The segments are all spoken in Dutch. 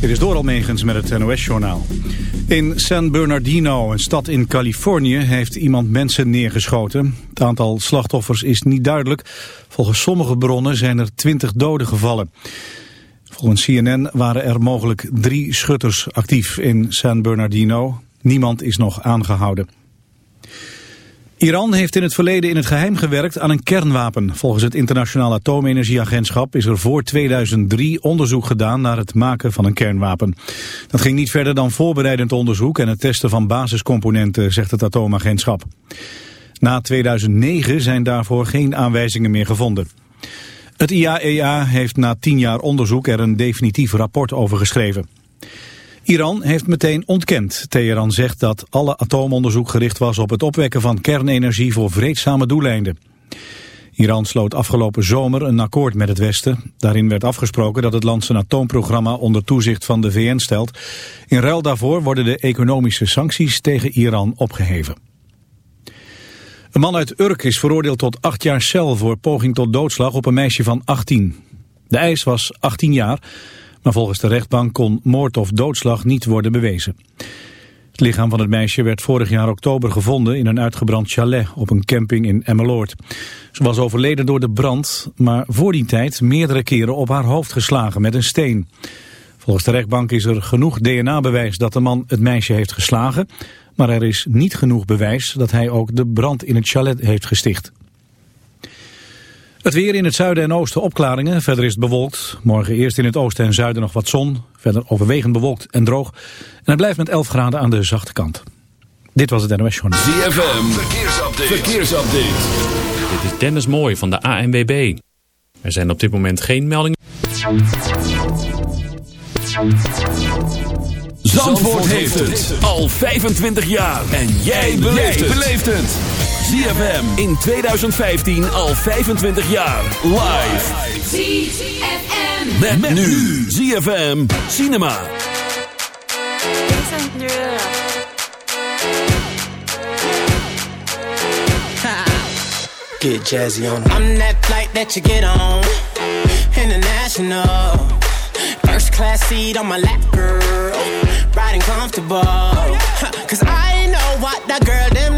Dit is Doral Megens met het NOS-journaal. In San Bernardino, een stad in Californië, heeft iemand mensen neergeschoten. Het aantal slachtoffers is niet duidelijk. Volgens sommige bronnen zijn er twintig doden gevallen. Volgens CNN waren er mogelijk drie schutters actief in San Bernardino. Niemand is nog aangehouden. Iran heeft in het verleden in het geheim gewerkt aan een kernwapen. Volgens het Internationaal Atoomenergieagentschap is er voor 2003 onderzoek gedaan naar het maken van een kernwapen. Dat ging niet verder dan voorbereidend onderzoek en het testen van basiscomponenten, zegt het atoomagentschap. Na 2009 zijn daarvoor geen aanwijzingen meer gevonden. Het IAEA e heeft na tien jaar onderzoek er een definitief rapport over geschreven. Iran heeft meteen ontkend. Teheran zegt dat alle atoomonderzoek gericht was op het opwekken van kernenergie voor vreedzame doeleinden. Iran sloot afgelopen zomer een akkoord met het Westen. Daarin werd afgesproken dat het land zijn atoomprogramma onder toezicht van de VN stelt. In ruil daarvoor worden de economische sancties tegen Iran opgeheven. Een man uit Urk is veroordeeld tot acht jaar cel voor poging tot doodslag op een meisje van 18. De eis was 18 jaar, maar volgens de rechtbank kon moord of doodslag niet worden bewezen. Het lichaam van het meisje werd vorig jaar oktober gevonden in een uitgebrand chalet op een camping in Emmeloord. Ze was overleden door de brand, maar voor die tijd meerdere keren op haar hoofd geslagen met een steen. Volgens de rechtbank is er genoeg DNA-bewijs dat de man het meisje heeft geslagen, maar er is niet genoeg bewijs dat hij ook de brand in het chalet heeft gesticht. Het weer in het zuiden en oosten opklaringen. Verder is het bewolkt. Morgen eerst in het oosten en zuiden nog wat zon. Verder overwegend bewolkt en droog. En het blijft met 11 graden aan de zachte kant. Dit was het NOS Journal. ZFM, verkeersupdate. verkeersupdate. Dit is Dennis Mooij van de ANWB. Er zijn op dit moment geen meldingen. Zandvoort heeft het al 25 jaar. En jij beleeft het. ZFM in 2015 al 25 jaar. Live. ZFM. Met, met nu. ZFM Cinema. Get jazzy on. I'm that flight that you get on. International. First class seat on my lap, girl. Riding comfortable. Cause I know what that girl them need.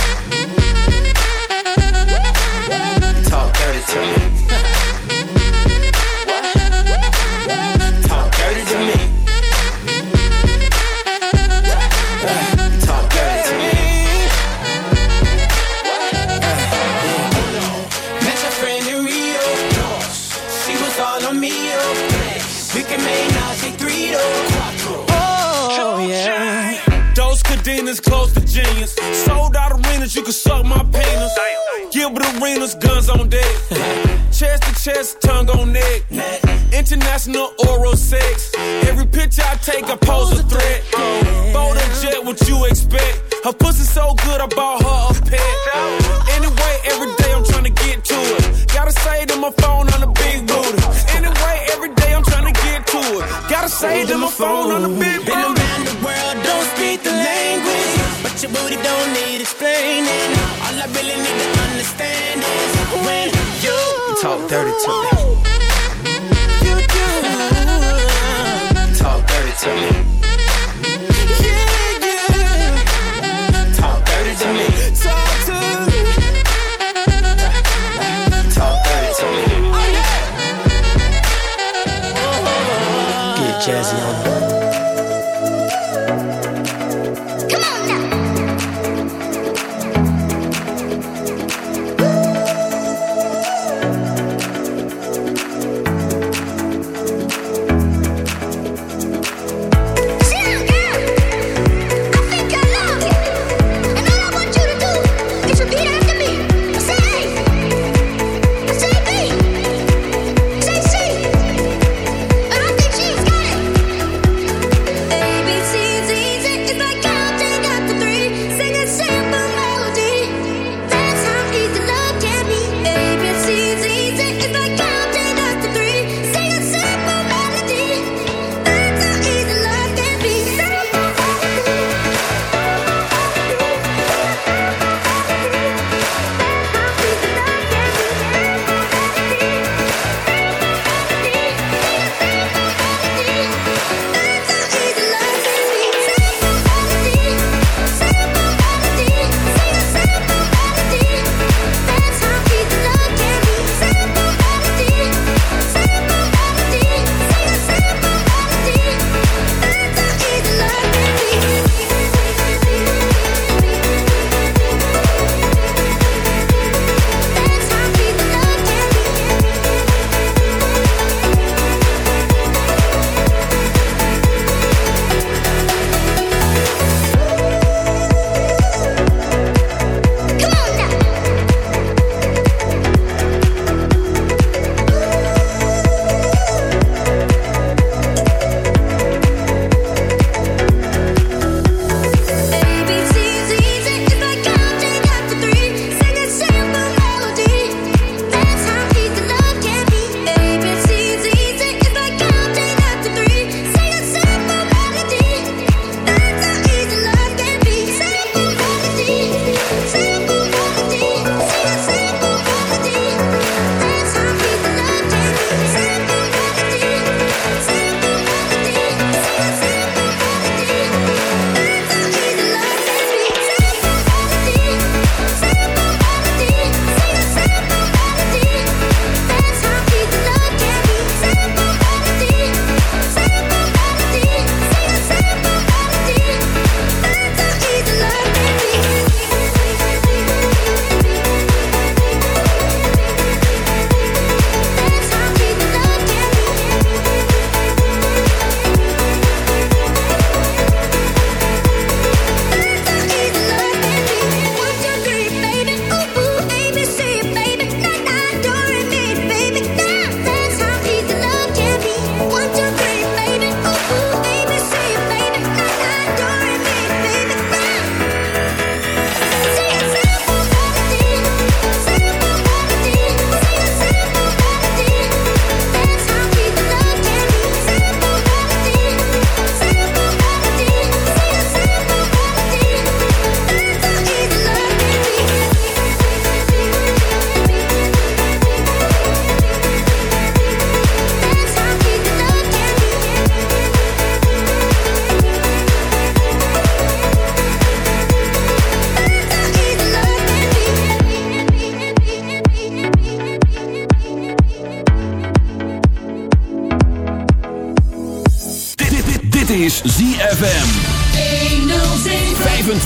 Mm-hmm.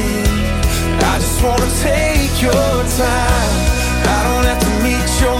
love. I just wanna take your time. I don't have to meet your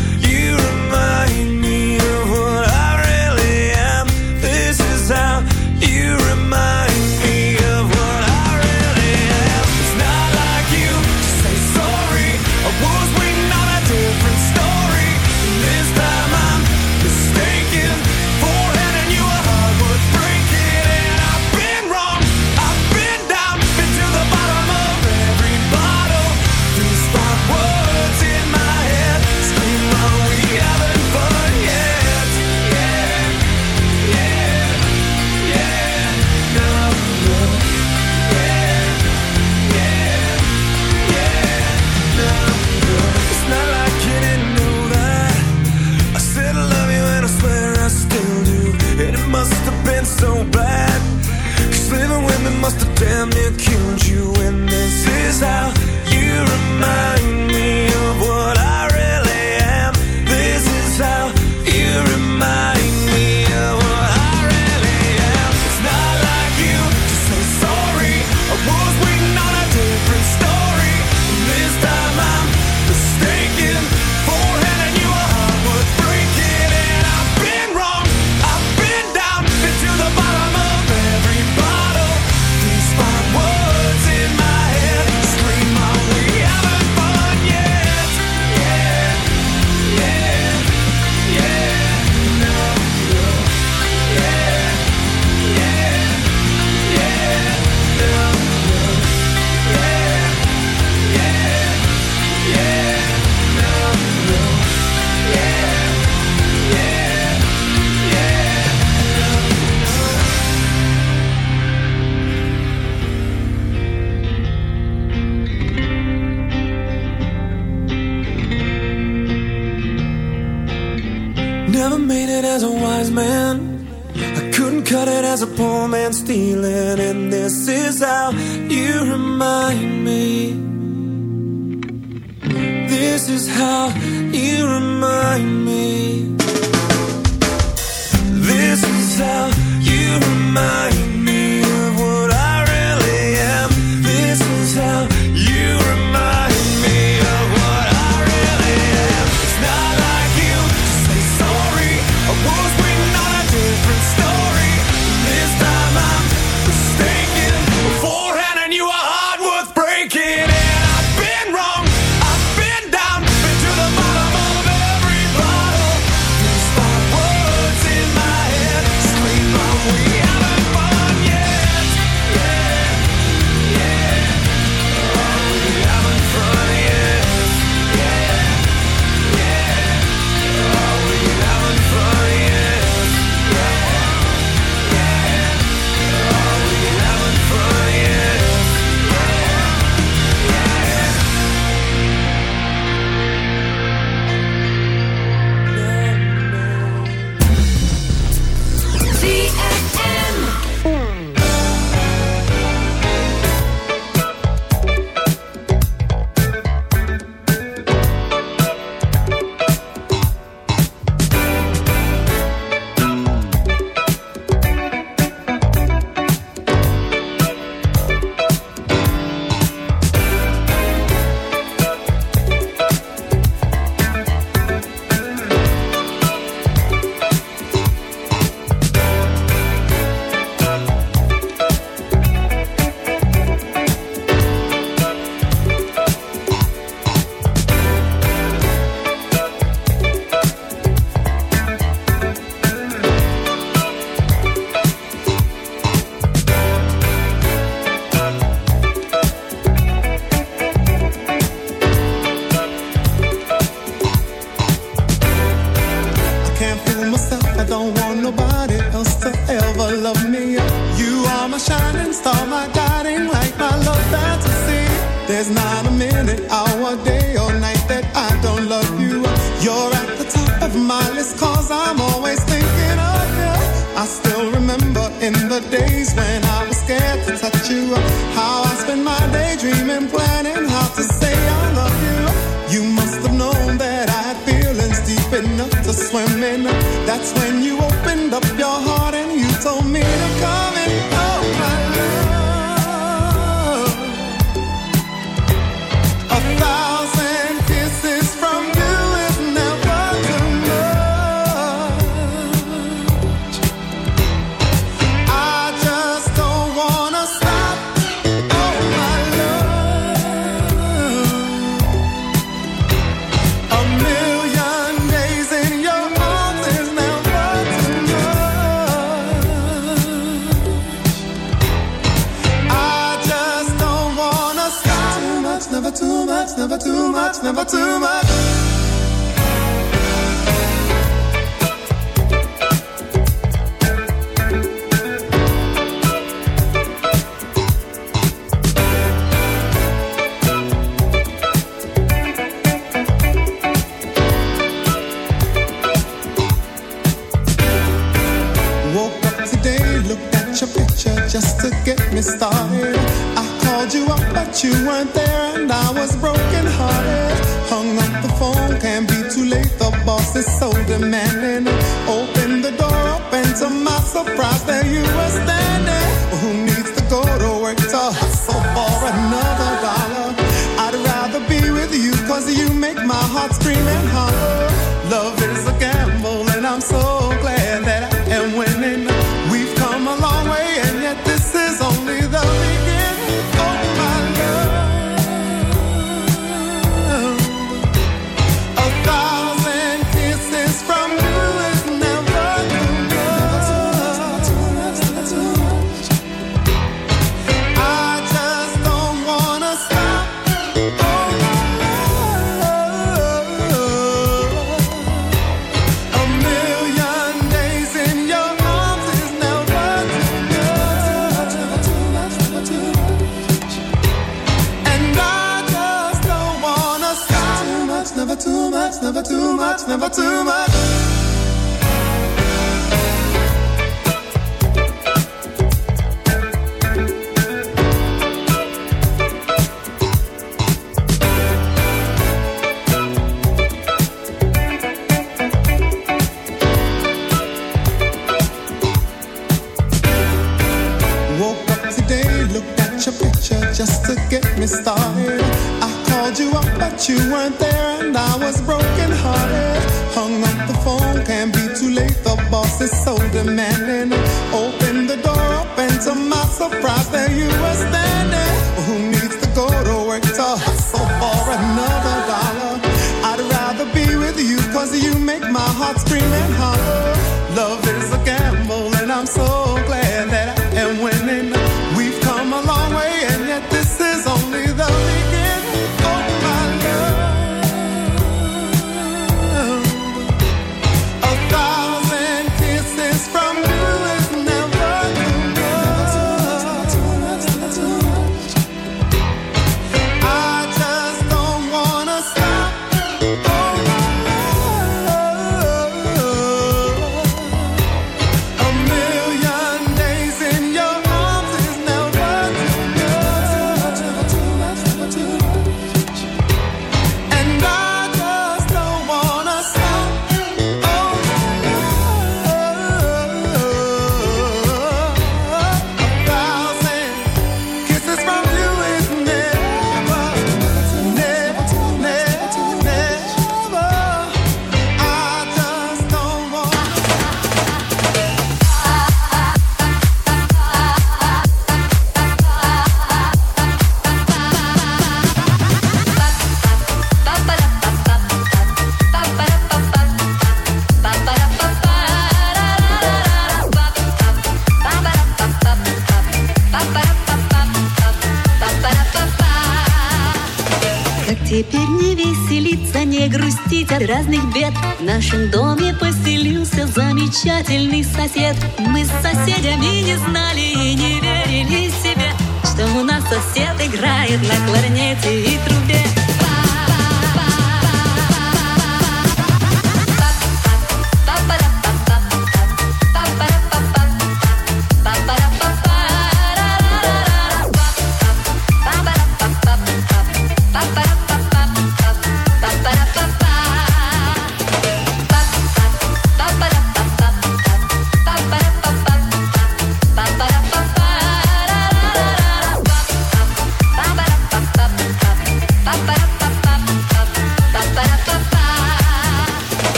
dreaming. Never too much. So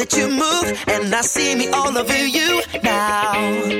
that you move, and I see me all over you now.